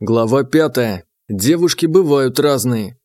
Глава пятая. Девушки бывают разные.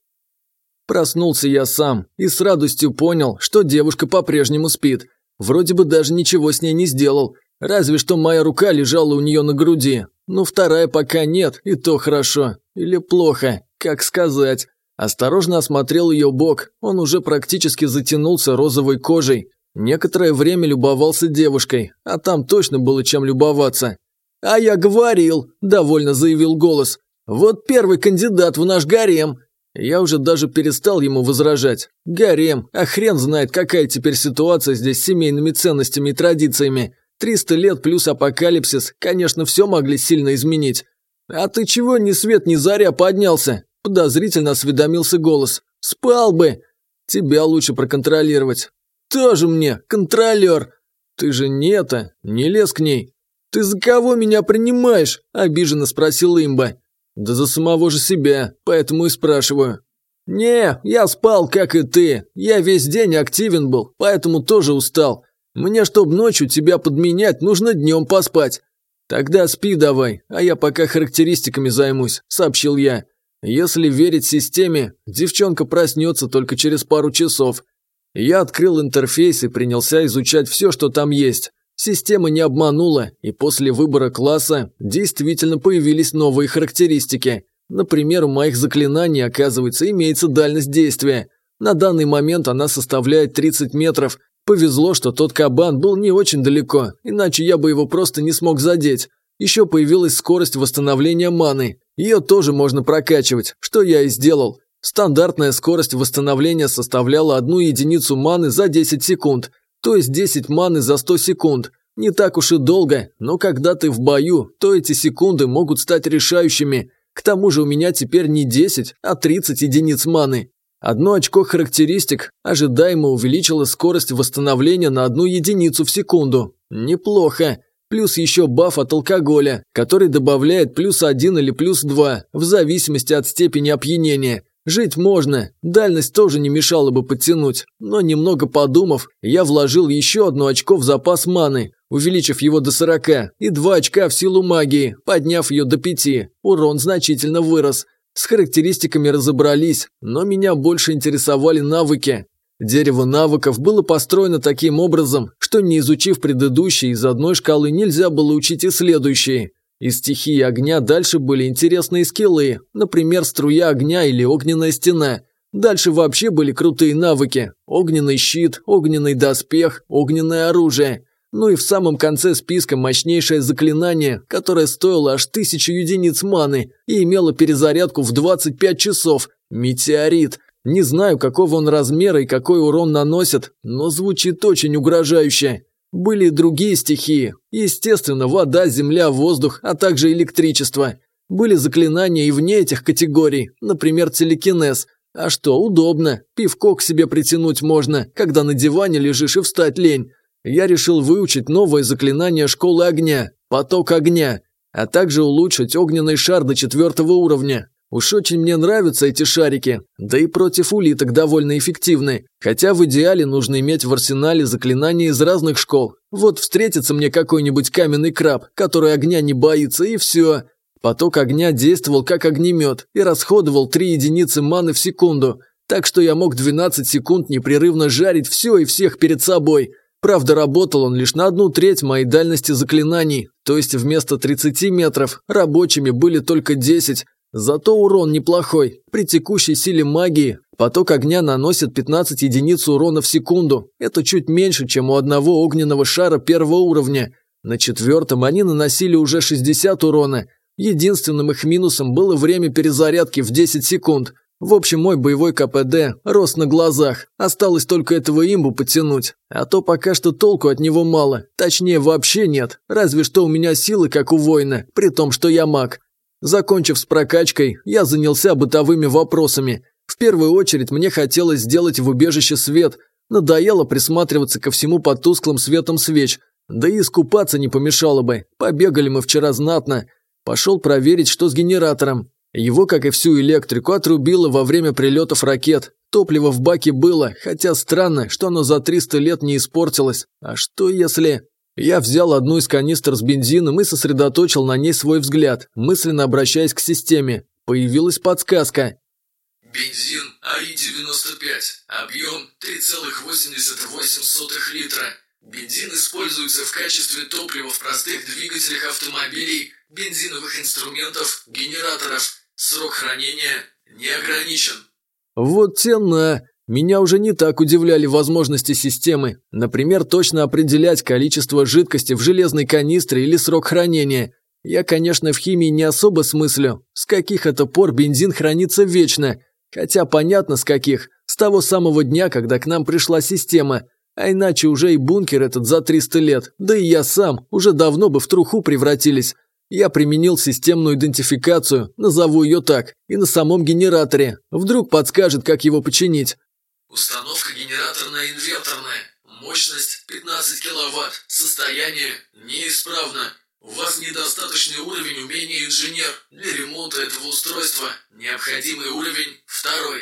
Проснулся я сам и с радостью понял, что девушка по-прежнему спит. Вроде бы даже ничего с ней не сделал, разве что моя рука лежала у нее на груди. Но вторая пока нет, и то хорошо. Или плохо, как сказать. Осторожно осмотрел ее бок, он уже практически затянулся розовой кожей. Некоторое время любовался девушкой, а там точно было чем любоваться. «А я говорил», – довольно заявил голос. «Вот первый кандидат в наш гарем». Я уже даже перестал ему возражать. Гарем, а хрен знает, какая теперь ситуация здесь с семейными ценностями и традициями. Триста лет плюс апокалипсис, конечно, все могли сильно изменить. «А ты чего ни свет ни заря поднялся?» – подозрительно осведомился голос. «Спал бы!» «Тебя лучше проконтролировать». «Тоже мне, контролер!» «Ты же не это, не лез к ней». «Ты за кого меня принимаешь?» – обиженно спросил имба. «Да за самого же себя, поэтому и спрашиваю». «Не, я спал, как и ты. Я весь день активен был, поэтому тоже устал. Мне, чтобы ночью тебя подменять, нужно днем поспать». «Тогда спи давай, а я пока характеристиками займусь», – сообщил я. «Если верить системе, девчонка проснется только через пару часов». Я открыл интерфейс и принялся изучать все, что там есть. Система не обманула, и после выбора класса действительно появились новые характеристики. Например, у моих заклинаний, оказывается, имеется дальность действия. На данный момент она составляет 30 метров. Повезло, что тот кабан был не очень далеко, иначе я бы его просто не смог задеть. Еще появилась скорость восстановления маны. Ее тоже можно прокачивать, что я и сделал. Стандартная скорость восстановления составляла одну единицу маны за 10 секунд – то есть 10 маны за 100 секунд. Не так уж и долго, но когда ты в бою, то эти секунды могут стать решающими. К тому же у меня теперь не 10, а 30 единиц маны. Одно очко характеристик ожидаемо увеличило скорость восстановления на одну единицу в секунду. Неплохо. Плюс еще баф от алкоголя, который добавляет плюс 1 или плюс 2, в зависимости от степени опьянения. Жить можно, дальность тоже не мешало бы подтянуть, но немного подумав, я вложил еще одно очко в запас маны, увеличив его до 40, и два очка в силу магии, подняв ее до 5. Урон значительно вырос. С характеристиками разобрались, но меня больше интересовали навыки. Дерево навыков было построено таким образом, что не изучив предыдущие, из одной шкалы нельзя было учить и следующие – из стихии огня дальше были интересные скиллы, например, струя огня или огненная стена. Дальше вообще были крутые навыки. Огненный щит, огненный доспех, огненное оружие. Ну и в самом конце списка мощнейшее заклинание, которое стоило аж тысячу единиц маны и имело перезарядку в 25 часов. Метеорит. Не знаю, какого он размера и какой урон наносит, но звучит очень угрожающе. Были другие стихии. Естественно, вода, земля, воздух, а также электричество. Были заклинания и вне этих категорий, например, телекинез. А что, удобно. Пивко к себе притянуть можно, когда на диване лежишь и встать лень. Я решил выучить новое заклинание школы огня – поток огня, а также улучшить огненный шар до четвертого уровня. Уж очень мне нравятся эти шарики, да и против улиток довольно эффективны. Хотя в идеале нужно иметь в арсенале заклинания из разных школ. Вот встретится мне какой-нибудь каменный краб, который огня не боится, и все. Поток огня действовал как огнемет и расходовал 3 единицы маны в секунду. Так что я мог 12 секунд непрерывно жарить все и всех перед собой. Правда, работал он лишь на одну треть моей дальности заклинаний, то есть вместо 30 метров рабочими были только 10, Зато урон неплохой. При текущей силе магии поток огня наносит 15 единиц урона в секунду. Это чуть меньше, чем у одного огненного шара первого уровня. На четвертом они наносили уже 60 урона. Единственным их минусом было время перезарядки в 10 секунд. В общем, мой боевой КПД рос на глазах. Осталось только этого имбу потянуть. А то пока что толку от него мало. Точнее, вообще нет. Разве что у меня силы, как у воина, при том, что я маг. Закончив с прокачкой, я занялся бытовыми вопросами. В первую очередь мне хотелось сделать в убежище свет. Надоело присматриваться ко всему под тусклым светом свеч. Да и искупаться не помешало бы. Побегали мы вчера знатно. Пошел проверить, что с генератором. Его, как и всю электрику, отрубило во время прилетов ракет. Топливо в баке было, хотя странно, что оно за 300 лет не испортилось. А что если... Я взял одну из канистр с бензином и сосредоточил на ней свой взгляд, мысленно обращаясь к системе. Появилась подсказка. Бензин АИ-95, объем 3,88 литра. Бензин используется в качестве топлива в простых двигателях автомобилей, бензиновых инструментов, генераторов. Срок хранения не ограничен. Вот тена. Меня уже не так удивляли возможности системы. Например, точно определять количество жидкости в железной канистре или срок хранения. Я, конечно, в химии не особо смыслю. С каких это пор бензин хранится вечно? Хотя понятно с каких. С того самого дня, когда к нам пришла система. А иначе уже и бункер этот за 300 лет, да и я сам, уже давно бы в труху превратились. Я применил системную идентификацию, назову ее так, и на самом генераторе. Вдруг подскажет, как его починить. Установка генераторная-инверторная. Мощность 15 киловатт. Состояние неисправно. У вас недостаточный уровень умения инженер. Для ремонта этого устройства необходимый уровень второй.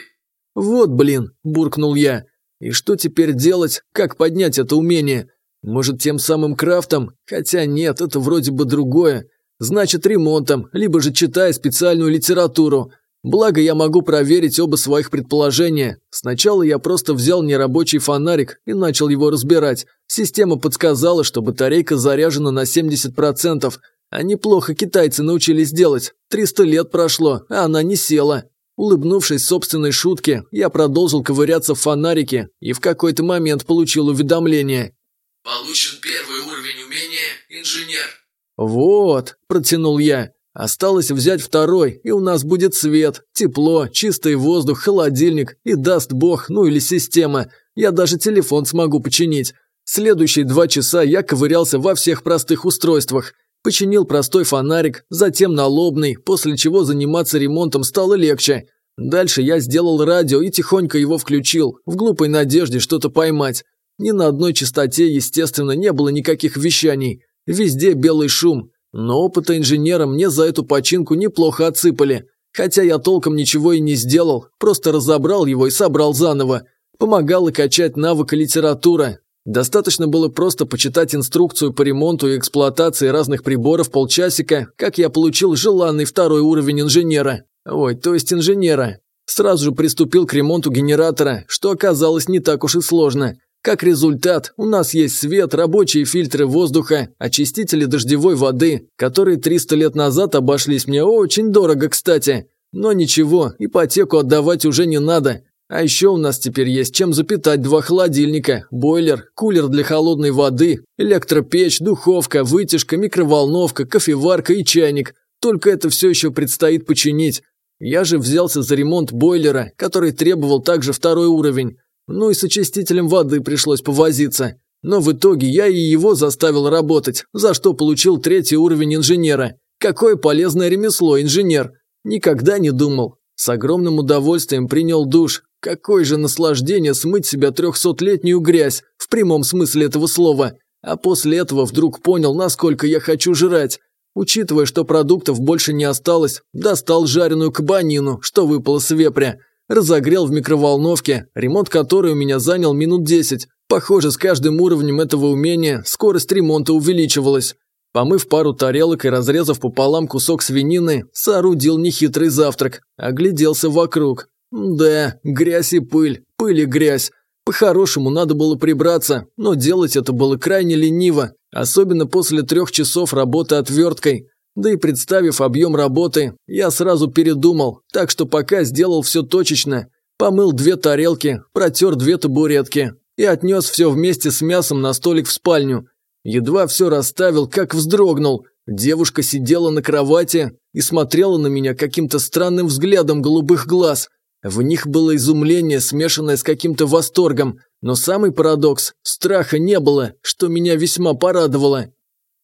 Вот блин, буркнул я. И что теперь делать? Как поднять это умение? Может, тем самым крафтом? Хотя нет, это вроде бы другое. Значит, ремонтом, либо же читая специальную литературу. Благо, я могу проверить оба своих предположения. Сначала я просто взял нерабочий фонарик и начал его разбирать. Система подсказала, что батарейка заряжена на 70%. А неплохо китайцы научились делать. 300 лет прошло, а она не села. Улыбнувшись собственной шутке, я продолжил ковыряться в фонарике и в какой-то момент получил уведомление. «Получен первый уровень умения «Инженер». «Вот», – протянул я. «Осталось взять второй, и у нас будет свет, тепло, чистый воздух, холодильник и даст бог, ну или система. Я даже телефон смогу починить. Следующие два часа я ковырялся во всех простых устройствах. Починил простой фонарик, затем налобный, после чего заниматься ремонтом стало легче. Дальше я сделал радио и тихонько его включил, в глупой надежде что-то поймать. Ни на одной частоте, естественно, не было никаких вещаний. Везде белый шум. Но опыта инженера мне за эту починку неплохо отсыпали. Хотя я толком ничего и не сделал, просто разобрал его и собрал заново. Помогала качать навык литература, Достаточно было просто почитать инструкцию по ремонту и эксплуатации разных приборов полчасика, как я получил желанный второй уровень инженера. Ой, то есть инженера. Сразу же приступил к ремонту генератора, что оказалось не так уж и сложно. Как результат, у нас есть свет, рабочие фильтры воздуха, очистители дождевой воды, которые 300 лет назад обошлись мне очень дорого, кстати. Но ничего, ипотеку отдавать уже не надо. А еще у нас теперь есть чем запитать два холодильника, бойлер, кулер для холодной воды, электропечь, духовка, вытяжка, микроволновка, кофеварка и чайник. Только это все еще предстоит починить. Я же взялся за ремонт бойлера, который требовал также второй уровень. Ну и с очистителем воды пришлось повозиться. Но в итоге я и его заставил работать, за что получил третий уровень инженера. Какое полезное ремесло, инженер. Никогда не думал. С огромным удовольствием принял душ, Какое же наслаждение смыть себя трехсотлетнюю грязь, в прямом смысле этого слова. А после этого вдруг понял, насколько я хочу жрать. Учитывая, что продуктов больше не осталось, достал жареную кабанину, что выпало с вепря. Разогрел в микроволновке, ремонт которой у меня занял минут 10. Похоже, с каждым уровнем этого умения скорость ремонта увеличивалась. Помыв пару тарелок и разрезав пополам кусок свинины, соорудил нехитрый завтрак, огляделся вокруг. Да, грязь и пыль, пыль и грязь. По-хорошему надо было прибраться, но делать это было крайне лениво, особенно после трех часов работы отверткой. Да и представив объем работы, я сразу передумал, так что пока сделал все точечно. Помыл две тарелки, протер две табуретки и отнес все вместе с мясом на столик в спальню. Едва все расставил, как вздрогнул. Девушка сидела на кровати и смотрела на меня каким-то странным взглядом голубых глаз – в них было изумление, смешанное с каким-то восторгом, но самый парадокс – страха не было, что меня весьма порадовало.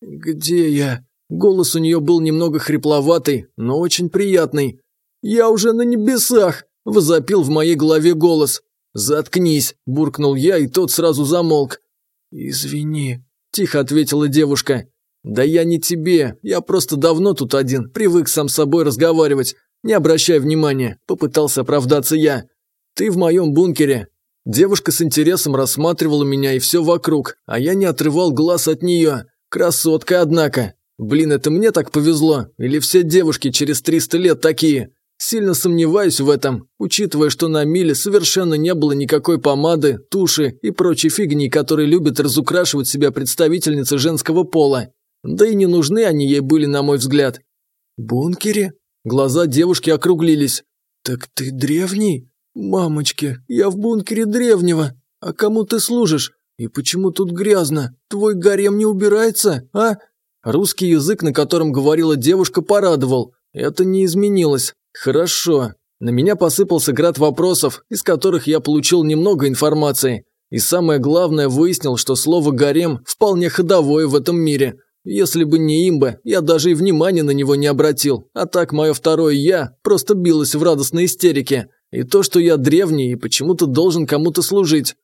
«Где я?» Голос у нее был немного хрипловатый, но очень приятный. «Я уже на небесах!» – возопил в моей голове голос. «Заткнись!» – буркнул я, и тот сразу замолк. «Извини», – тихо ответила девушка. «Да я не тебе, я просто давно тут один, привык сам с собой разговаривать. «Не обращай внимания», – попытался оправдаться я. «Ты в моем бункере». Девушка с интересом рассматривала меня и все вокруг, а я не отрывал глаз от нее. Красотка, однако. Блин, это мне так повезло? Или все девушки через 300 лет такие? Сильно сомневаюсь в этом, учитывая, что на Миле совершенно не было никакой помады, туши и прочей фигни, которые любят разукрашивать себя представительницы женского пола. Да и не нужны они ей были, на мой взгляд. «Бункере?» Глаза девушки округлились. «Так ты древний? Мамочки, я в бункере древнего. А кому ты служишь? И почему тут грязно? Твой гарем не убирается, а?» Русский язык, на котором говорила девушка, порадовал. Это не изменилось. Хорошо. На меня посыпался град вопросов, из которых я получил немного информации. И самое главное, выяснил, что слово «гарем» вполне ходовое в этом мире. Если бы не имба, я даже и внимания на него не обратил. А так мое второе «я» просто билось в радостной истерике. И то, что я древний и почему-то должен кому-то служить.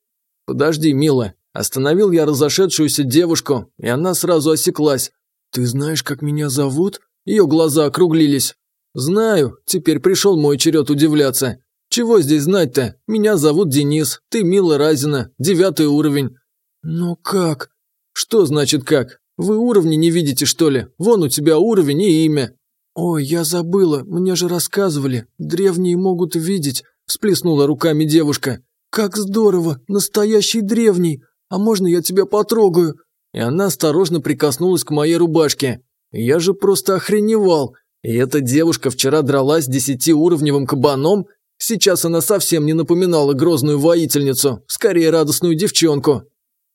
Подожди, мила. Остановил я разошедшуюся девушку, и она сразу осеклась. «Ты знаешь, как меня зовут?» Ее глаза округлились. «Знаю, теперь пришел мой черед удивляться. Чего здесь знать-то? Меня зовут Денис, ты Мила Разина, девятый уровень». «Но как?» «Что значит как? Вы уровни не видите, что ли? Вон у тебя уровень и имя». «Ой, я забыла, мне же рассказывали, древние могут видеть», – всплеснула руками девушка. «Как здорово, настоящий древний, а можно я тебя потрогаю?» И она осторожно прикоснулась к моей рубашке. Я же просто охреневал. И эта девушка вчера дралась десятиуровневым кабаном, сейчас она совсем не напоминала грозную воительницу, скорее радостную девчонку.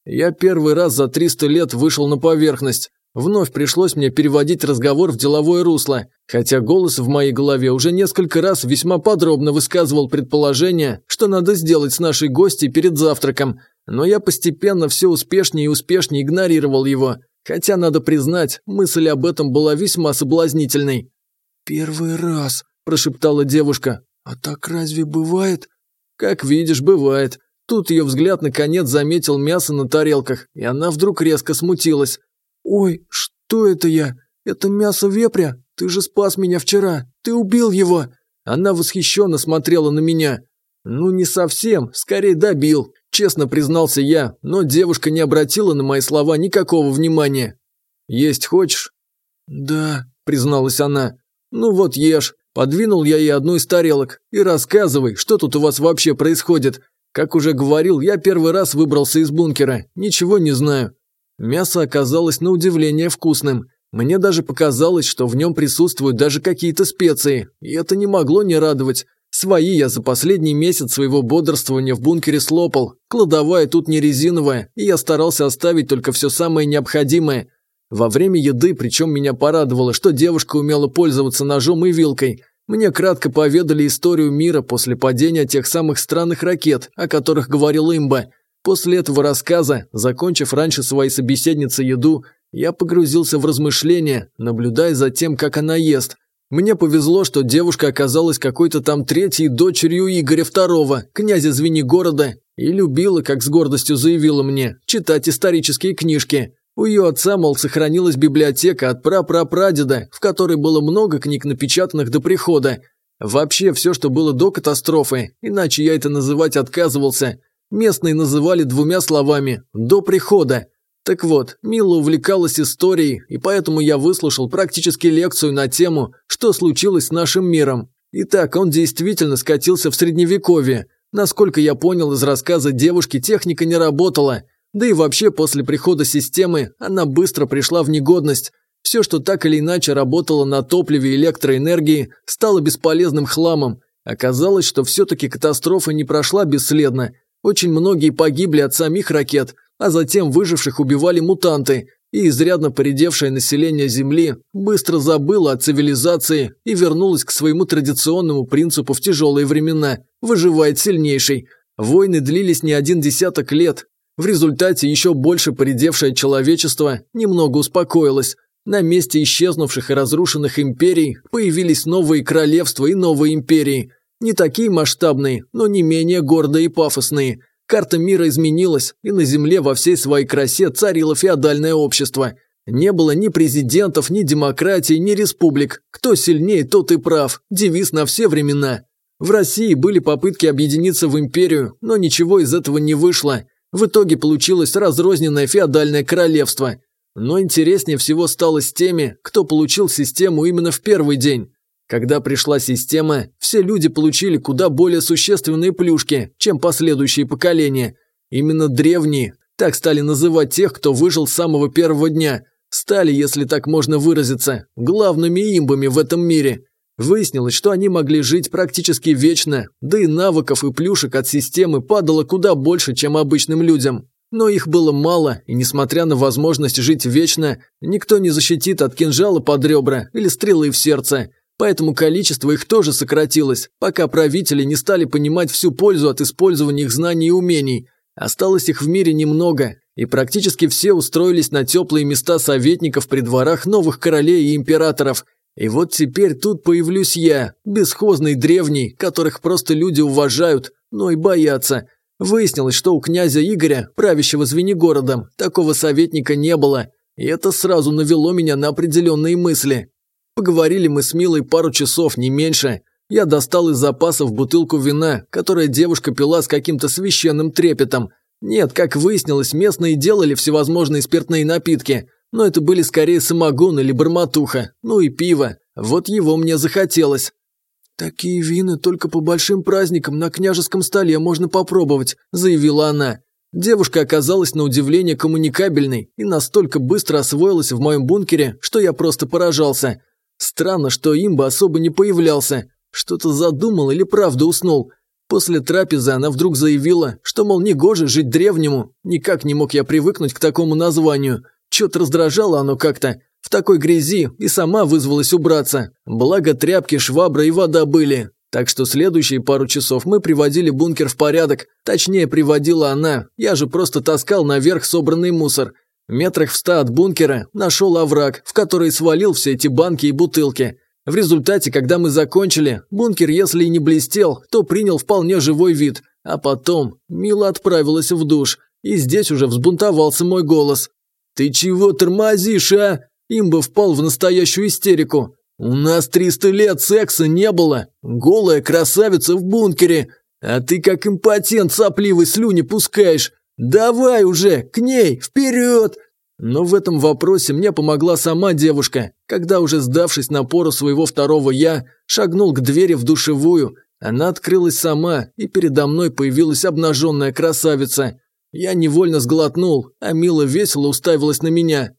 Я первый раз за 300 лет вышел на поверхность. Вновь пришлось мне переводить разговор в деловое русло, хотя голос в моей голове уже несколько раз весьма подробно высказывал предположение, что надо сделать с нашей гостьей перед завтраком, но я постепенно все успешнее и успешнее игнорировал его, хотя, надо признать, мысль об этом была весьма соблазнительной. «Первый раз», – прошептала девушка. «А так разве бывает?» «Как видишь, бывает». Тут ее взгляд наконец заметил мясо на тарелках, и она вдруг резко смутилась. «Ой, что это я? Это мясо вепря? Ты же спас меня вчера. Ты убил его!» Она восхищенно смотрела на меня. «Ну, не совсем, скорее добил», – честно признался я, но девушка не обратила на мои слова никакого внимания. «Есть хочешь?» «Да», – призналась она. «Ну вот ешь». Подвинул я ей одну из тарелок. И рассказывай, что тут у вас вообще происходит. Как уже говорил, я первый раз выбрался из бункера. Ничего не знаю. Мясо оказалось на удивление вкусным. Мне даже показалось, что в нем присутствуют даже какие-то специи. И это не могло не радовать. Свои я за последний месяц своего бодрствования в бункере слопал. Кладовая тут не резиновая, и я старался оставить только все самое необходимое. Во время еды, причем меня порадовало, что девушка умела пользоваться ножом и вилкой. Мне кратко поведали историю мира после падения тех самых странных ракет, о которых говорил имба. После этого рассказа, закончив раньше своей собеседнице еду, я погрузился в размышления, наблюдая за тем, как она ест. Мне повезло, что девушка оказалась какой-то там третьей дочерью Игоря II, князя Звенигорода, и любила, как с гордостью заявила мне, читать исторические книжки. У ее отца, мол, сохранилась библиотека от прапрапрадеда, в которой было много книг, напечатанных до прихода. Вообще все, что было до катастрофы, иначе я это называть отказывался. Местные называли двумя словами «до прихода». Так вот, Мила увлекалась историей, и поэтому я выслушал практически лекцию на тему, что случилось с нашим миром. Итак, он действительно скатился в средневековье. Насколько я понял из рассказа девушки, техника не работала – да и вообще после прихода системы она быстро пришла в негодность. Все, что так или иначе работало на топливе и электроэнергии, стало бесполезным хламом. Оказалось, что все-таки катастрофа не прошла бесследно. Очень многие погибли от самих ракет, а затем выживших убивали мутанты, и изрядно поредевшее население Земли быстро забыло о цивилизации и вернулось к своему традиционному принципу в тяжелые времена – выживает сильнейший. Войны длились не один десяток лет, в результате еще больше поредевшее человечество немного успокоилось. На месте исчезнувших и разрушенных империй появились новые королевства и новые империи. Не такие масштабные, но не менее гордые и пафосные. Карта мира изменилась, и на Земле во всей своей красе царило феодальное общество. Не было ни президентов, ни демократии, ни республик. Кто сильнее, тот и прав. Девиз на все времена. В России были попытки объединиться в империю, но ничего из этого не вышло. В итоге получилось разрозненное феодальное королевство. Но интереснее всего стало с теми, кто получил систему именно в первый день. Когда пришла система, все люди получили куда более существенные плюшки, чем последующие поколения. Именно древние, так стали называть тех, кто выжил с самого первого дня, стали, если так можно выразиться, главными имбами в этом мире. Выяснилось, что они могли жить практически вечно, да и навыков и плюшек от системы падало куда больше, чем обычным людям. Но их было мало, и несмотря на возможность жить вечно, никто не защитит от кинжала под ребра или стрелы в сердце. Поэтому количество их тоже сократилось, пока правители не стали понимать всю пользу от использования их знаний и умений. Осталось их в мире немного, и практически все устроились на теплые места советников при дворах новых королей и императоров. И вот теперь тут появлюсь я, бесхозный древний, которых просто люди уважают, но и боятся. Выяснилось, что у князя Игоря, правящего Звенигородом, такого советника не было, и это сразу навело меня на определенные мысли. Поговорили мы с Милой пару часов, не меньше. Я достал из запасов бутылку вина, которое девушка пила с каким-то священным трепетом. Нет, как выяснилось, местные делали всевозможные спиртные напитки, но это были скорее самогон или барматуха, ну и пиво. Вот его мне захотелось. «Такие вина только по большим праздникам на княжеском столе можно попробовать», – заявила она. Девушка оказалась на удивление коммуникабельной и настолько быстро освоилась в моем бункере, что я просто поражался. Странно, что имба особо не появлялся. Что-то задумал или правда уснул. После трапезы она вдруг заявила, что, мол, негоже жить древнему. Никак не мог я привыкнуть к такому названию. Чё-то раздражало оно как-то в такой грязи и сама вызвалась убраться. Благо тряпки, швабра и вода были. Так что следующие пару часов мы приводили бункер в порядок. Точнее, приводила она. Я же просто таскал наверх собранный мусор. Метрах в ста от бункера нашел овраг, в который свалил все эти банки и бутылки. В результате, когда мы закончили, бункер, если и не блестел, то принял вполне живой вид. А потом Мила отправилась в душ, и здесь уже взбунтовался мой голос. «Ты чего тормозишь, а?» Имба впал в настоящую истерику. «У нас 300 лет секса не было. Голая красавица в бункере. А ты как импотент сопливый слюни пускаешь. Давай уже, к ней, вперед!» Но в этом вопросе мне помогла сама девушка, когда уже сдавшись напору своего второго «я», шагнул к двери в душевую. Она открылась сама, и передо мной появилась обнаженная красавица. Я невольно сглотнул, а Мила весело уставилась на меня.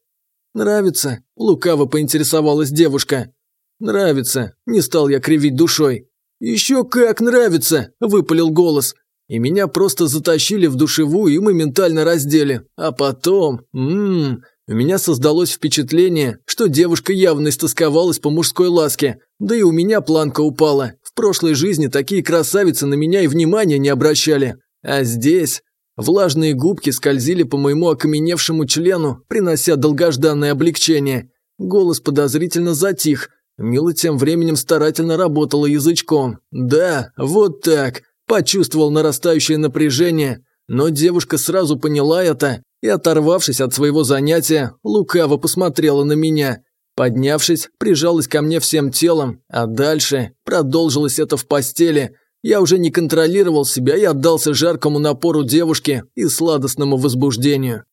«Нравится?» – лукаво поинтересовалась девушка. «Нравится», – не стал я кривить душой. «Еще как нравится!» – выпалил голос. И меня просто затащили в душевую и моментально раздели. А потом... Ммм... У меня создалось впечатление, что девушка явно истосковалась по мужской ласке. Да и у меня планка упала. В прошлой жизни такие красавицы на меня и внимания не обращали. А здесь... Влажные губки скользили по моему окаменевшему члену, принося долгожданное облегчение. Голос подозрительно затих. Мила тем временем старательно работала язычком. «Да, вот так!» Почувствовал нарастающее напряжение, но девушка сразу поняла это и, оторвавшись от своего занятия, лукаво посмотрела на меня. Поднявшись, прижалась ко мне всем телом, а дальше продолжилось это в постели – я уже не контролировал себя и отдался жаркому напору девушки и сладостному возбуждению.